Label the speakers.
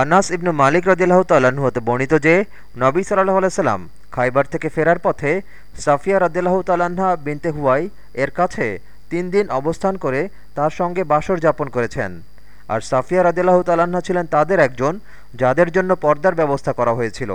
Speaker 1: আনাস ইবনু মালিক রদিল্লাহ তাল্লাহ্ন হতে বর্ণিত যে, নবী সাল্লাহ আলাইসাল্লাম খাইবার থেকে ফেরার পথে সাফিয়া রদিল্লাহ তাল্লাহা বিনতে হুয়াই এর কাছে তিন দিন অবস্থান করে তার সঙ্গে বাসর যাপন করেছেন। আর সাফিয়া রদিল্লাহ তাল্লাহা ছিলেন তাদের একজন, যাদের জন্য পর্দার ব্যবস্থা করা হয়েছিল।